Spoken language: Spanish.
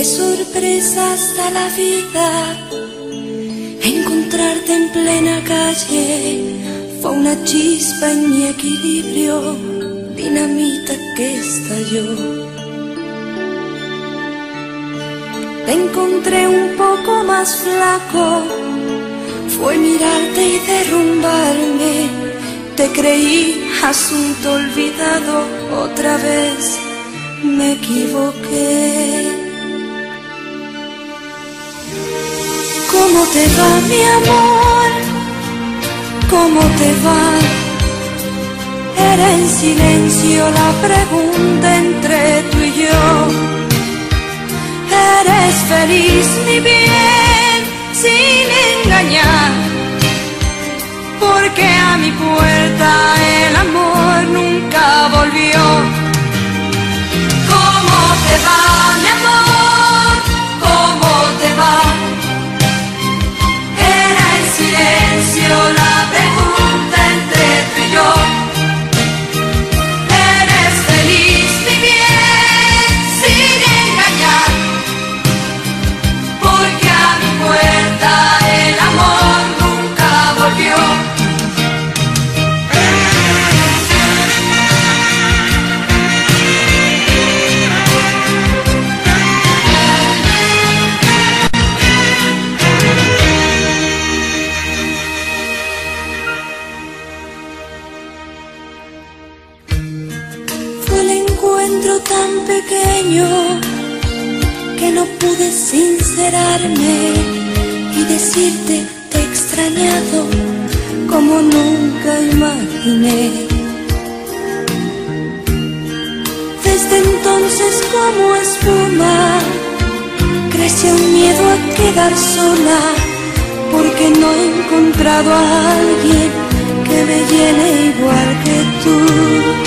hasta la vida. Encontrarte en plena calle fue una chispa en mi equilibrio, dinamita que estalló. Te encontré un poco más flaco, fue mirarte y derrumbarme. Te creí asunto olvidado, otra vez me equivoqué. Te va mi amor? ¿Cómo te va? Era en silencio la pregunta entre tú y yo. ¿Eres feliz mi bien tan pequeño que no pude sincerarme y decirte te he extrañado como nunca imaginé. Desde entonces como espuma crece un miedo a quedar sola porque no he encontrado a alguien que me llene igual que tú.